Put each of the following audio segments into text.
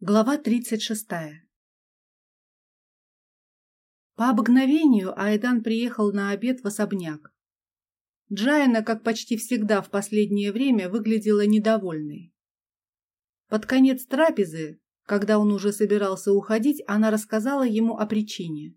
Глава 36. По обыкновению Айдан приехал на обед в особняк. Джайна, как почти всегда в последнее время, выглядела недовольной. Под конец трапезы, когда он уже собирался уходить, она рассказала ему о причине.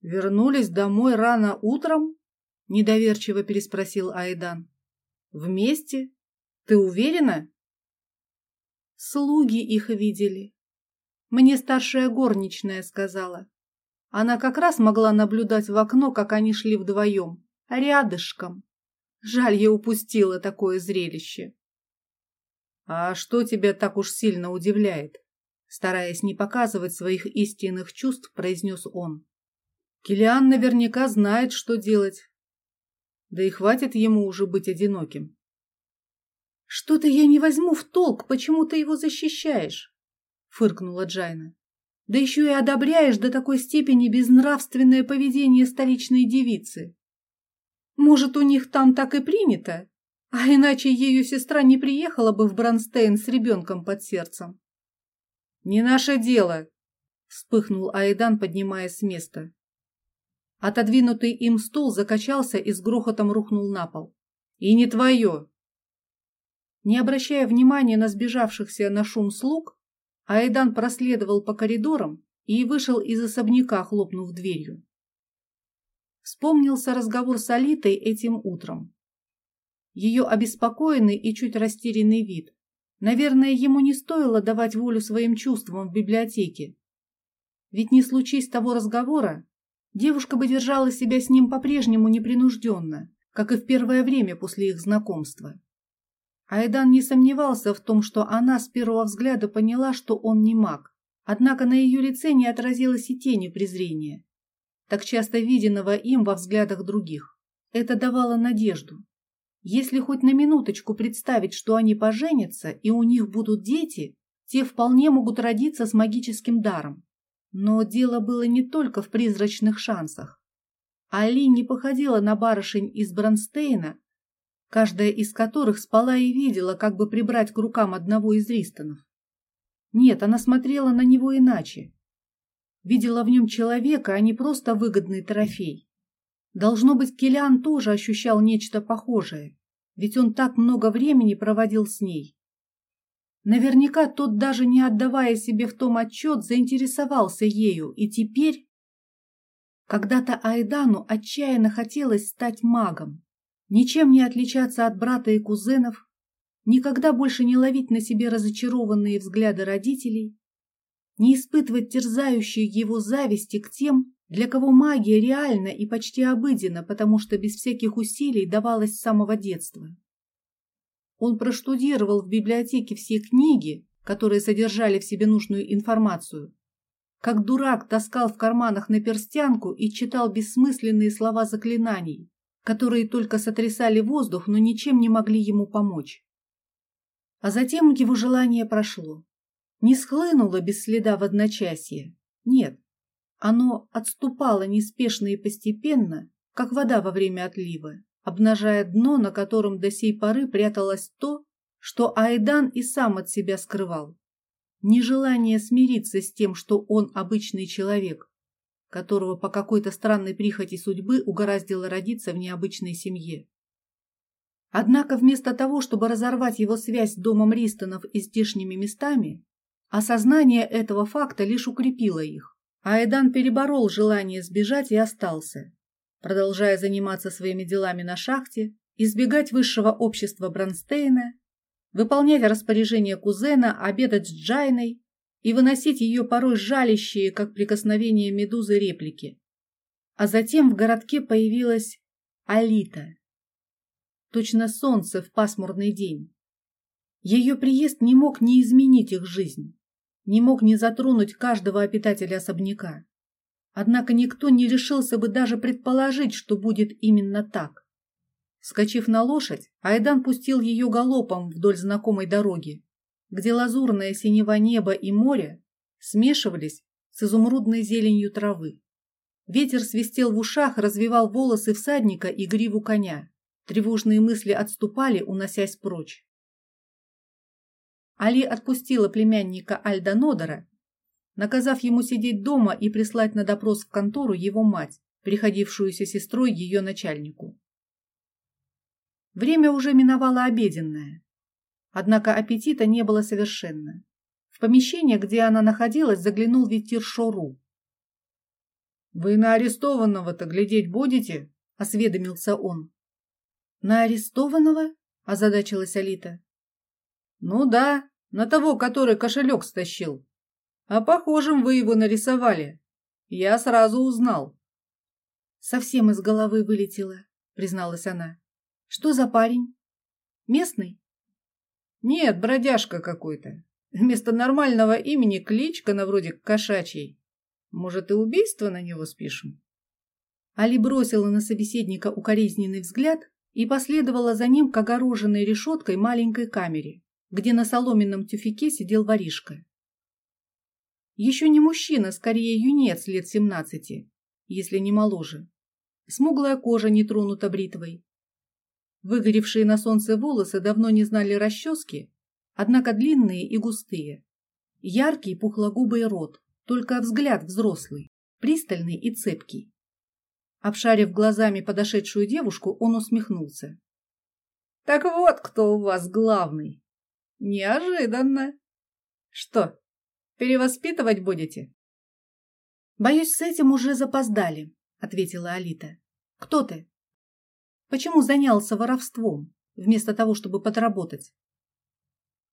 «Вернулись домой рано утром?» – недоверчиво переспросил Айдан. «Вместе? Ты уверена?» Слуги их видели. Мне старшая горничная сказала. Она как раз могла наблюдать в окно, как они шли вдвоем, рядышком. Жаль, я упустила такое зрелище. «А что тебя так уж сильно удивляет?» Стараясь не показывать своих истинных чувств, произнес он. Килиан наверняка знает, что делать. Да и хватит ему уже быть одиноким. «Что-то я не возьму в толк, почему ты его защищаешь?» — фыркнула Джайна. «Да еще и одобряешь до такой степени безнравственное поведение столичной девицы. Может, у них там так и принято, а иначе ее сестра не приехала бы в Бронстейн с ребенком под сердцем». «Не наше дело!» — вспыхнул Айдан, поднимаясь с места. Отодвинутый им стул закачался и с грохотом рухнул на пол. «И не твое!» Не обращая внимания на сбежавшихся на шум слуг, Айдан проследовал по коридорам и вышел из особняка, хлопнув дверью. Вспомнился разговор с Алитой этим утром. Ее обеспокоенный и чуть растерянный вид. Наверное, ему не стоило давать волю своим чувствам в библиотеке. Ведь не случись того разговора, девушка бы держала себя с ним по-прежнему непринужденно, как и в первое время после их знакомства. Айдан не сомневался в том, что она с первого взгляда поняла, что он не маг. Однако на ее лице не отразилось и тени презрения, так часто виденного им во взглядах других. Это давало надежду. Если хоть на минуточку представить, что они поженятся и у них будут дети, те вполне могут родиться с магическим даром. Но дело было не только в призрачных шансах. Али не походила на барышень из Бронстейна, каждая из которых спала и видела, как бы прибрать к рукам одного из Ристонов. Нет, она смотрела на него иначе. Видела в нем человека, а не просто выгодный трофей. Должно быть, Килиан тоже ощущал нечто похожее, ведь он так много времени проводил с ней. Наверняка тот, даже не отдавая себе в том отчет, заинтересовался ею, и теперь... Когда-то Айдану отчаянно хотелось стать магом ничем не отличаться от брата и кузенов, никогда больше не ловить на себе разочарованные взгляды родителей, не испытывать терзающие его зависти к тем, для кого магия реальна и почти обыденна, потому что без всяких усилий давалась с самого детства. Он проштудировал в библиотеке все книги, которые содержали в себе нужную информацию. Как дурак таскал в карманах на перстянку и читал бессмысленные слова заклинаний, которые только сотрясали воздух, но ничем не могли ему помочь. А затем его желание прошло. Не схлынуло без следа в одночасье. Нет, оно отступало неспешно и постепенно, как вода во время отлива, обнажая дно, на котором до сей поры пряталось то, что Айдан и сам от себя скрывал. Нежелание смириться с тем, что он обычный человек, которого по какой-то странной прихоти судьбы угораздило родиться в необычной семье. Однако вместо того, чтобы разорвать его связь с домом Ристонов и здешними местами, осознание этого факта лишь укрепило их. Айдан переборол желание сбежать и остался, продолжая заниматься своими делами на шахте, избегать высшего общества Бронстейна, выполнять распоряжения кузена, обедать с Джайной и выносить ее порой жалящие, как прикосновение медузы, реплики. А затем в городке появилась Алита. Точно солнце в пасмурный день. Ее приезд не мог не изменить их жизнь, не мог не затронуть каждого обитателя особняка. Однако никто не решился бы даже предположить, что будет именно так. Скочив на лошадь, Айдан пустил ее галопом вдоль знакомой дороги, где лазурное синева неба и море смешивались с изумрудной зеленью травы. Ветер свистел в ушах, развивал волосы всадника и гриву коня. Тревожные мысли отступали, уносясь прочь. Али отпустила племянника Альда Нодера, наказав ему сидеть дома и прислать на допрос в контору его мать, приходившуюся сестрой ее начальнику. Время уже миновало обеденное, однако аппетита не было совершенно. В помещение, где она находилась, заглянул ветер Шору. «Вы на арестованного-то глядеть будете?» — осведомился он. «На арестованного?» — озадачилась Алита. «Ну да, на того, который кошелек стащил. А похожим вы его нарисовали. Я сразу узнал». «Совсем из головы вылетело», — призналась она. «Что за парень? Местный?» «Нет, бродяжка какой-то. Вместо нормального имени кличка на вроде кошачьей. Может, и убийство на него спишем?» Али бросила на собеседника укоризненный взгляд и последовала за ним к огороженной решеткой маленькой камере, где на соломенном тюфике сидел воришка. Еще не мужчина, скорее юнец лет семнадцати, если не моложе. Смуглая кожа не тронута бритвой. Выгоревшие на солнце волосы давно не знали расчески, однако длинные и густые. Яркий пухлогубый рот, только взгляд взрослый, пристальный и цепкий. Обшарив глазами подошедшую девушку, он усмехнулся. «Так вот кто у вас главный!» «Неожиданно!» «Что, перевоспитывать будете?» «Боюсь, с этим уже запоздали», — ответила Алита. «Кто ты? Почему занялся воровством, вместо того, чтобы подработать?»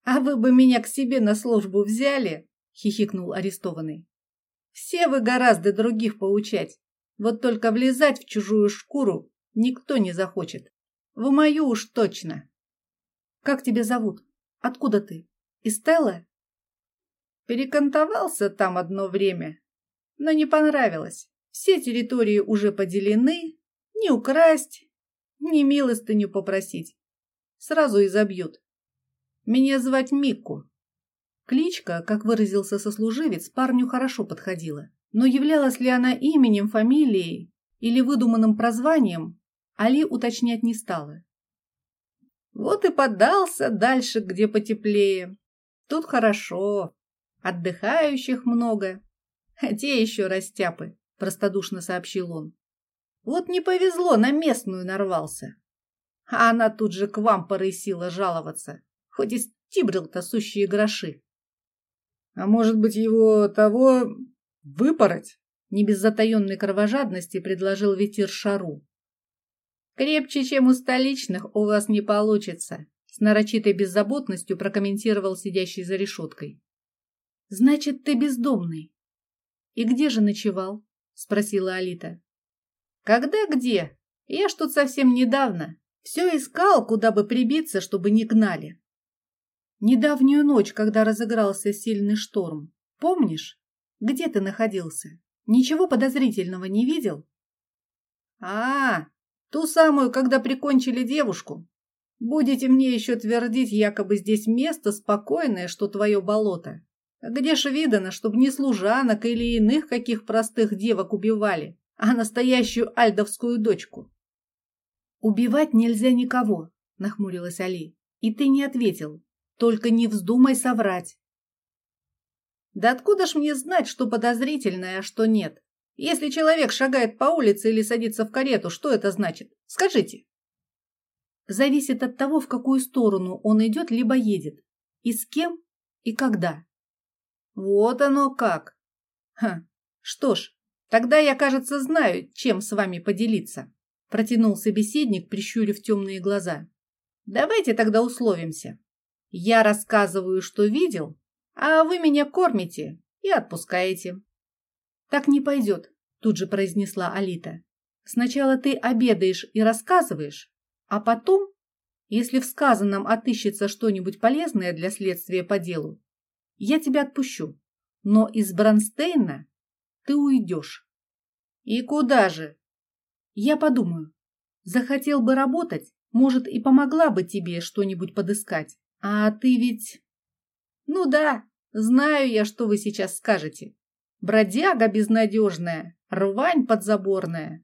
«А вы бы меня к себе на службу взяли?» — хихикнул арестованный. «Все вы гораздо других поучать. Вот только влезать в чужую шкуру никто не захочет. В мою уж точно. Как тебя зовут? Откуда ты? Из Стелла? Перекантовался там одно время, но не понравилось. Все территории уже поделены, не украсть, ни милостыню попросить. Сразу изобьют. Меня звать Микку. Кличка, как выразился сослуживец, парню хорошо подходила. Но являлась ли она именем, фамилией или выдуманным прозванием, Али уточнять не стала. Вот и подался дальше, где потеплее. Тут хорошо, отдыхающих много. А те еще растяпы, простодушно сообщил он. Вот не повезло, на местную нарвался. А она тут же к вам порысила жаловаться, хоть и стибрил-то сущие гроши. А может быть, его того Выпороть? Не без затаенной кровожадности предложил ветер Шару. Крепче, чем у столичных, у вас не получится, с нарочитой беззаботностью прокомментировал сидящий за решеткой. Значит, ты бездомный. И где же ночевал? Спросила Алита. Когда где? Я ж тут совсем недавно. Все искал, куда бы прибиться, чтобы не гнали. Недавнюю ночь, когда разыгрался сильный шторм. Помнишь? Где ты находился? Ничего подозрительного не видел? А, ту самую, когда прикончили девушку. Будете мне еще твердить, якобы здесь место спокойное, что твое болото. Где ж видано, чтоб не служанок или иных каких простых девок убивали, а настоящую альдовскую дочку? Убивать нельзя никого, нахмурилась Али. И ты не ответил. Только не вздумай соврать. Да откуда ж мне знать, что подозрительное, а что нет? Если человек шагает по улице или садится в карету, что это значит? Скажите. Зависит от того, в какую сторону он идет либо едет. И с кем, и когда. Вот оно как. Ха. Что ж, тогда я, кажется, знаю, чем с вами поделиться. Протянул собеседник, прищурив темные глаза. Давайте тогда условимся. Я рассказываю, что видел, а вы меня кормите и отпускаете. Так не пойдет, тут же произнесла Алита. Сначала ты обедаешь и рассказываешь, а потом, если в сказанном отыщется что-нибудь полезное для следствия по делу, я тебя отпущу. Но из Бронстейна ты уйдешь. И куда же? Я подумаю. Захотел бы работать, может, и помогла бы тебе что-нибудь подыскать. А ты ведь ну да, знаю я, что вы сейчас скажете. Бродяга безнадежная, рвань подзаборная.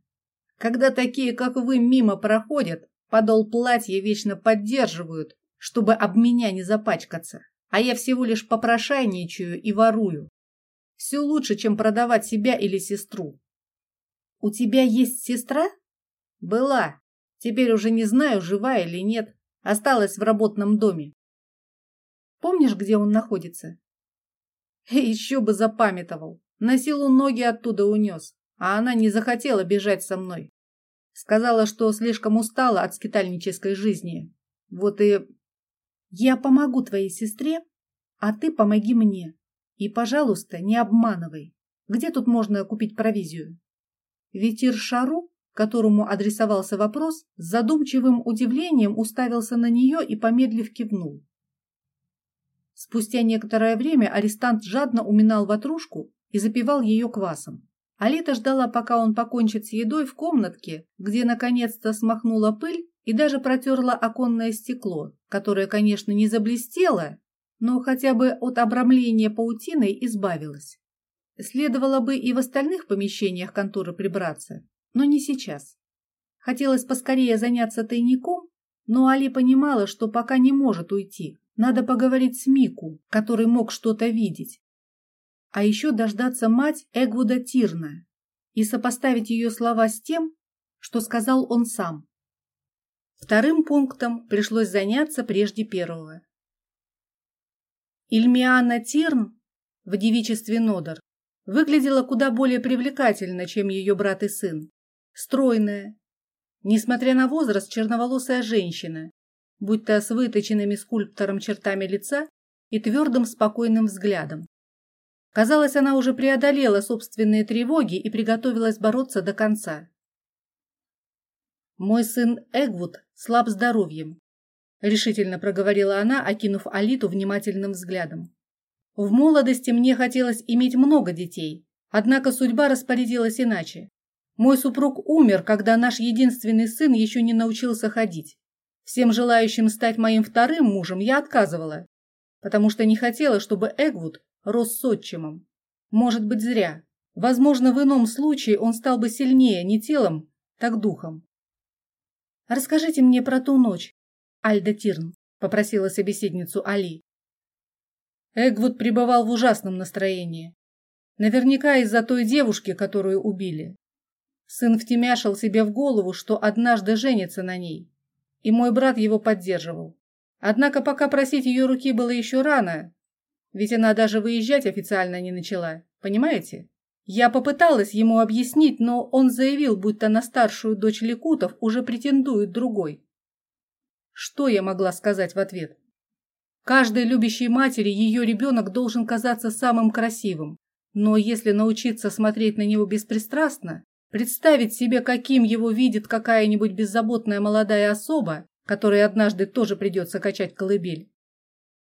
Когда такие, как вы, мимо проходят, подол платья вечно поддерживают, чтобы об меня не запачкаться. а я всего лишь попрошайничаю и ворую. Все лучше, чем продавать себя или сестру. У тебя есть сестра? Была. Теперь уже не знаю, жива или нет. Осталась в работном доме. Помнишь, где он находится? Еще бы запамятовал. На силу ноги оттуда унес, а она не захотела бежать со мной. Сказала, что слишком устала от скитальнической жизни. Вот и... Я помогу твоей сестре, а ты помоги мне. И, пожалуйста, не обманывай. Где тут можно купить провизию? Ветер Шару, которому адресовался вопрос, с задумчивым удивлением уставился на нее и, помедлив, кивнул. Спустя некоторое время арестант жадно уминал ватрушку и запивал ее квасом. Алита ждала, пока он покончит с едой в комнатке, где наконец-то смахнула пыль и даже протерла оконное стекло, которое, конечно, не заблестело, но хотя бы от обрамления паутиной избавилась. Следовало бы и в остальных помещениях конторы прибраться, но не сейчас. Хотелось поскорее заняться тайником, но Али понимала, что пока не может уйти. Надо поговорить с Мику, который мог что-то видеть. А еще дождаться мать Эгвуда Тирна и сопоставить ее слова с тем, что сказал он сам. Вторым пунктом пришлось заняться прежде первого. Ильмиана Тирн в девичестве Нодор выглядела куда более привлекательно, чем ее брат и сын. Стройная, несмотря на возраст, черноволосая женщина, будь то с выточенными скульптором чертами лица и твердым спокойным взглядом. Казалось, она уже преодолела собственные тревоги и приготовилась бороться до конца. «Мой сын Эгвуд слаб здоровьем», — решительно проговорила она, окинув Алиту внимательным взглядом. «В молодости мне хотелось иметь много детей, однако судьба распорядилась иначе. Мой супруг умер, когда наш единственный сын еще не научился ходить. Всем желающим стать моим вторым мужем я отказывала, потому что не хотела, чтобы Эгвуд рос с отчимом. Может быть, зря. Возможно, в ином случае он стал бы сильнее не телом, так духом. «Расскажите мне про ту ночь, Альда Тирн», — попросила собеседницу Али. Эгвуд пребывал в ужасном настроении. Наверняка из-за той девушки, которую убили. Сын втемяшил себе в голову, что однажды женится на ней, и мой брат его поддерживал. Однако пока просить ее руки было еще рано, ведь она даже выезжать официально не начала, понимаете? Я попыталась ему объяснить, но он заявил, будто на старшую дочь Ликутов уже претендует другой. Что я могла сказать в ответ? Каждой любящей матери ее ребенок должен казаться самым красивым, но если научиться смотреть на него беспристрастно, представить себе, каким его видит какая-нибудь беззаботная молодая особа, которой однажды тоже придется качать колыбель.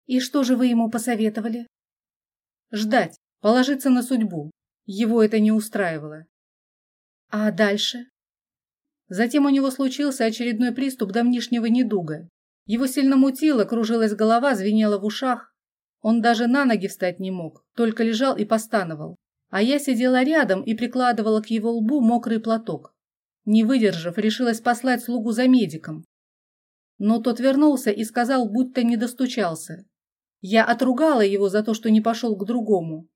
И что же вы ему посоветовали? Ждать, положиться на судьбу, его это не устраивало. А дальше? Затем у него случился очередной приступ давнишнего недуга. Его сильно мутило, кружилась голова, звенела в ушах. Он даже на ноги встать не мог, только лежал и постановал. А я сидела рядом и прикладывала к его лбу мокрый платок. Не выдержав, решилась послать слугу за медиком. Но тот вернулся и сказал, будто не достучался. Я отругала его за то, что не пошел к другому,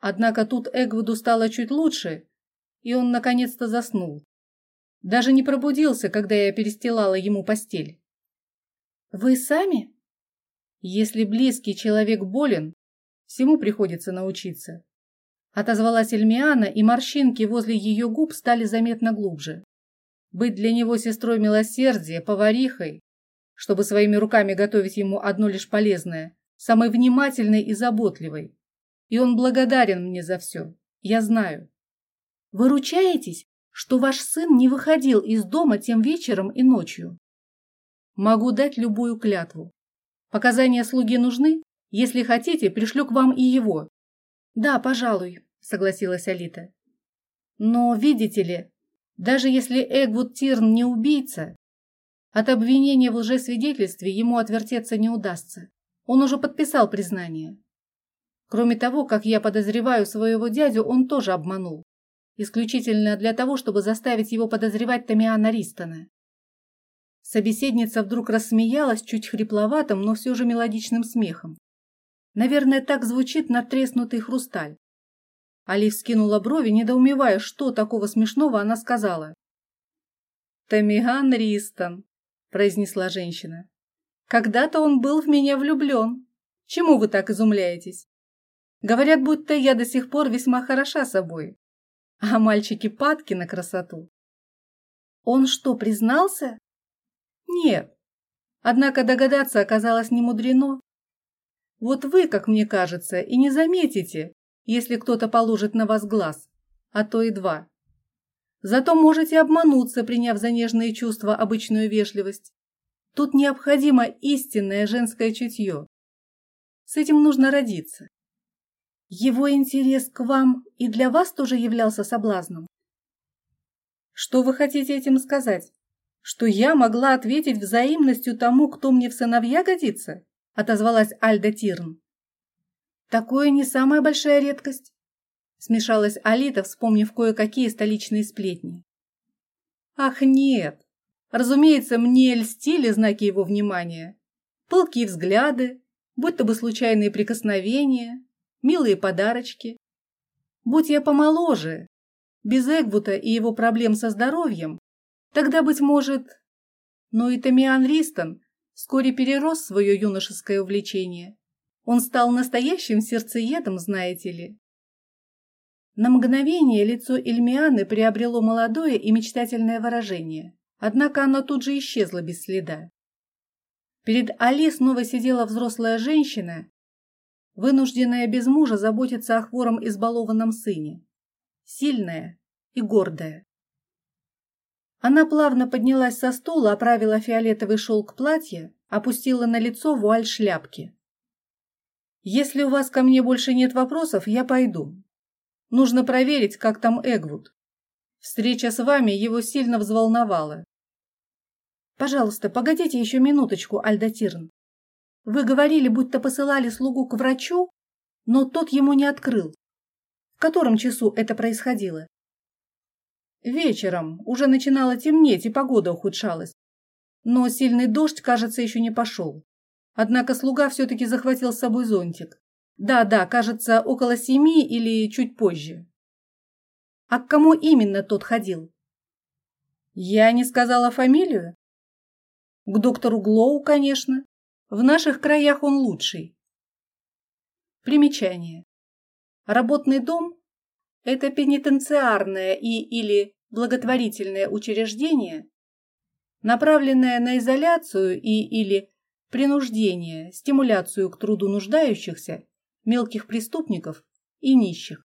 Однако тут Эгвуду стало чуть лучше, и он наконец-то заснул. Даже не пробудился, когда я перестилала ему постель. «Вы сами?» «Если близкий человек болен, всему приходится научиться». Отозвалась Эльмиана, и морщинки возле ее губ стали заметно глубже. Быть для него сестрой милосердия, поварихой, чтобы своими руками готовить ему одно лишь полезное, самой внимательной и заботливой, и он благодарен мне за все. Я знаю. Вы ручаетесь, что ваш сын не выходил из дома тем вечером и ночью? Могу дать любую клятву. Показания слуги нужны? Если хотите, пришлю к вам и его. Да, пожалуй, согласилась Алита. Но, видите ли, даже если Эгвуд Тирн не убийца, от обвинения в лжесвидетельстве ему отвертеться не удастся. Он уже подписал признание. Кроме того, как я подозреваю своего дядю, он тоже обманул. Исключительно для того, чтобы заставить его подозревать Тамиана Ристона. Собеседница вдруг рассмеялась чуть хрипловатым, но все же мелодичным смехом. Наверное, так звучит надтреснутый хрусталь. Али вскинула брови, недоумевая, что такого смешного она сказала. «Тамиган Ристон», — произнесла женщина. «Когда-то он был в меня влюблен. Чему вы так изумляетесь? Говорят, будто я до сих пор весьма хороша собой. А мальчики падки на красоту». «Он что, признался?» «Нет. Однако догадаться оказалось немудрено. Вот вы, как мне кажется, и не заметите, если кто-то положит на вас глаз, а то и два. Зато можете обмануться, приняв за нежные чувства обычную вежливость. Тут необходимо истинное женское чутье. С этим нужно родиться. Его интерес к вам и для вас тоже являлся соблазном. Что вы хотите этим сказать? Что я могла ответить взаимностью тому, кто мне в сыновья годится? Отозвалась Альда Тирн. Такое не самая большая редкость. Смешалась Алита, вспомнив кое-какие столичные сплетни. Ах, нет. Разумеется, мне льстили знаки его внимания. Пылкие взгляды, будто бы случайные прикосновения, милые подарочки. Будь я помоложе, без Эгвута и его проблем со здоровьем, тогда, быть может... Но и Тамиан Ристон вскоре перерос свое юношеское увлечение. Он стал настоящим сердцеедом, знаете ли. На мгновение лицо Эльмианы приобрело молодое и мечтательное выражение, однако оно тут же исчезло без следа. Перед Али снова сидела взрослая женщина, вынужденная без мужа заботиться о хвором избалованном сыне, сильная и гордая. Она плавно поднялась со стула, оправила фиолетовый шелк платья, опустила на лицо вуаль шляпки. Если у вас ко мне больше нет вопросов, я пойду. Нужно проверить, как там Эгвуд. Встреча с вами его сильно взволновала. Пожалуйста, погодите еще минуточку, Альдатирн. Вы говорили, будто посылали слугу к врачу, но тот ему не открыл. В котором часу это происходило? Вечером. Уже начинало темнеть, и погода ухудшалась. Но сильный дождь, кажется, еще не пошел. Однако слуга все-таки захватил с собой зонтик. Да-да, кажется, около семи или чуть позже. А к кому именно тот ходил? Я не сказала фамилию? К доктору Глоу, конечно. В наших краях он лучший. Примечание. Работный дом – это пенитенциарное и или благотворительное учреждение, направленное на изоляцию и или принуждение, стимуляцию к труду нуждающихся, мелких преступников и нищих.